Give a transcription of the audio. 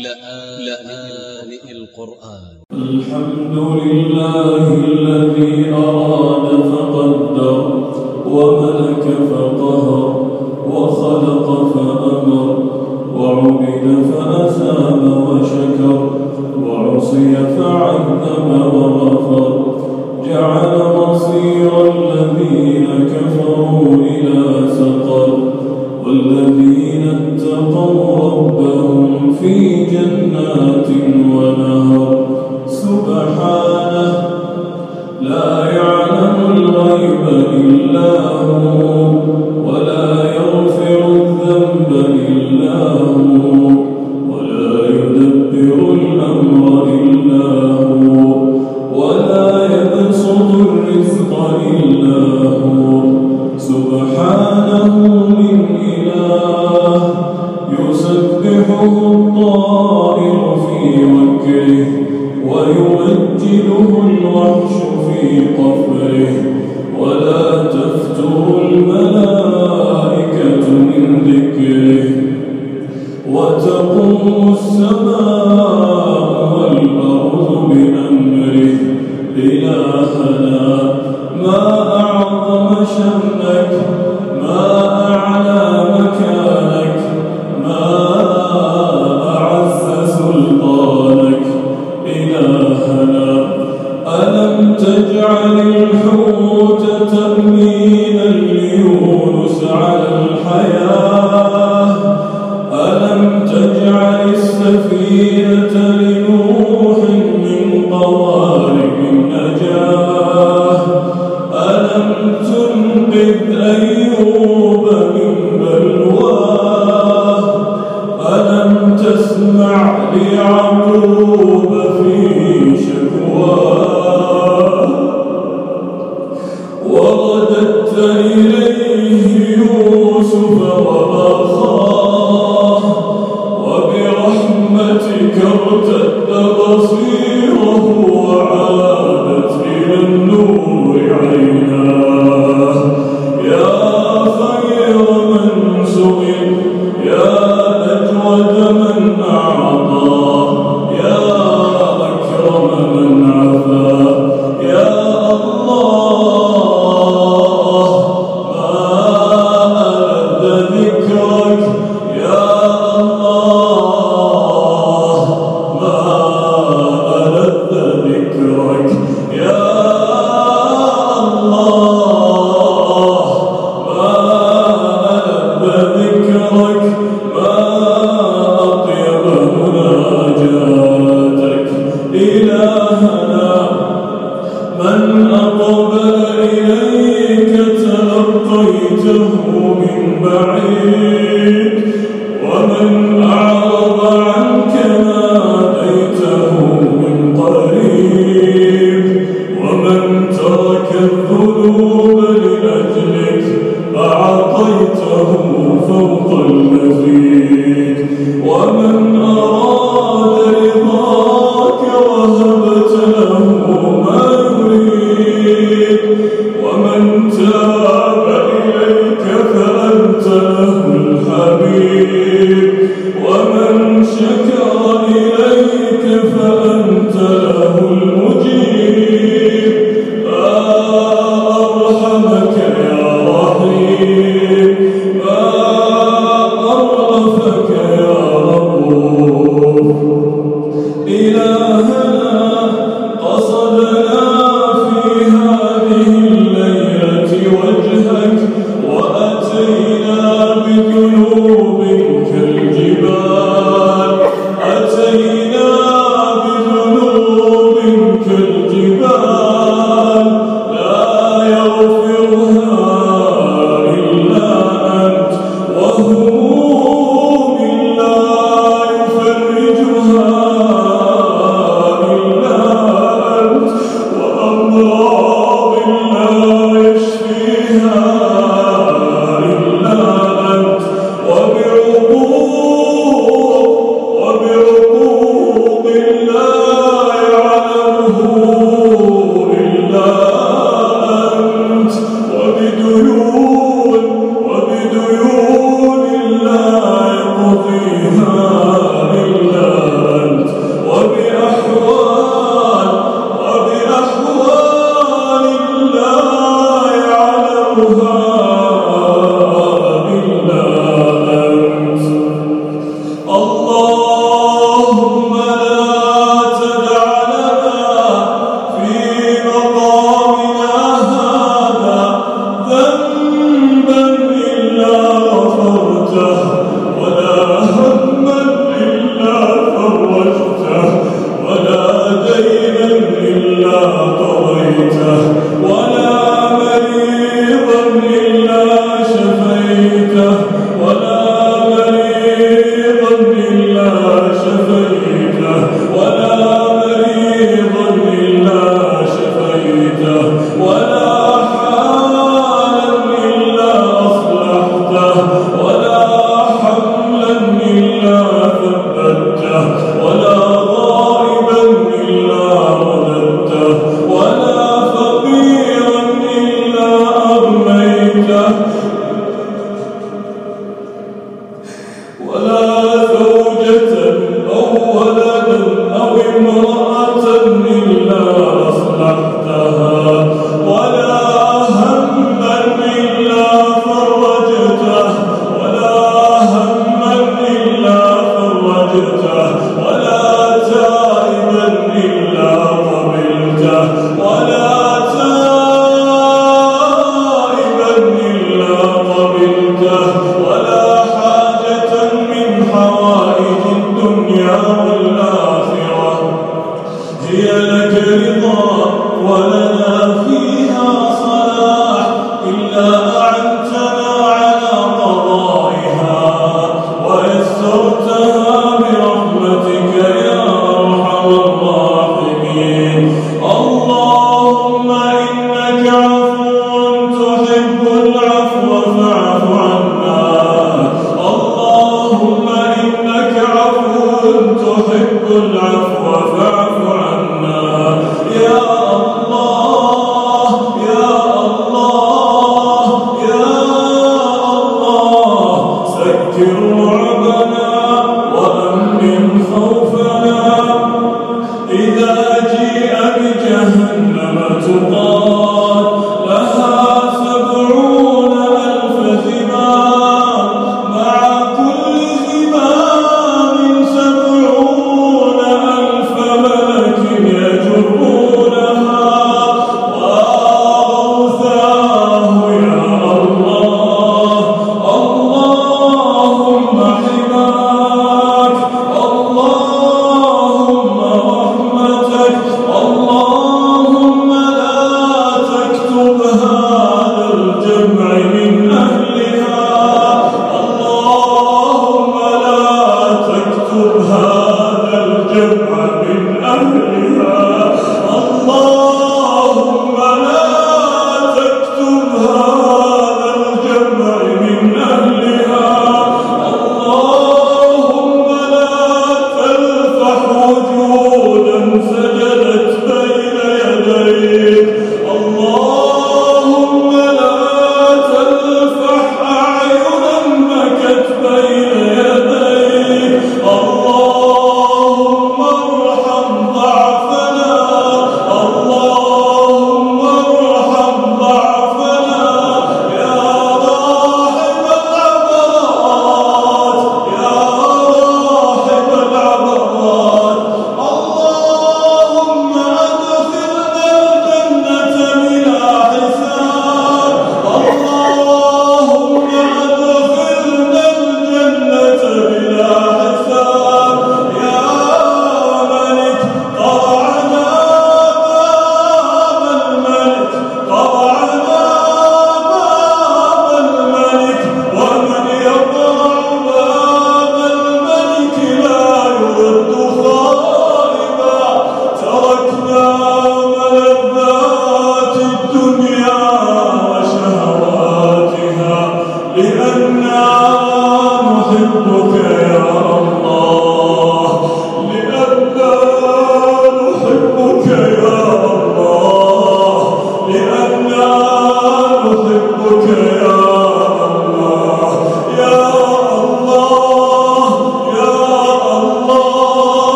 لآن القرآن. الحمد لله الذي أراد فقدر وملك فقهر وخلق فأمر وعبد فأثاب وشكر وعصي فعذب وغفر جعل مصير الذين كفروا إلى سقر والذين ربهم في جنات ونهر. سبحانه لا يعلم الغيب إلا هو ولا يغفر الذنب إلا هو ولا يدبر الأمر إلا هو ولا يبسط الرزق إلا هو. سبحانه não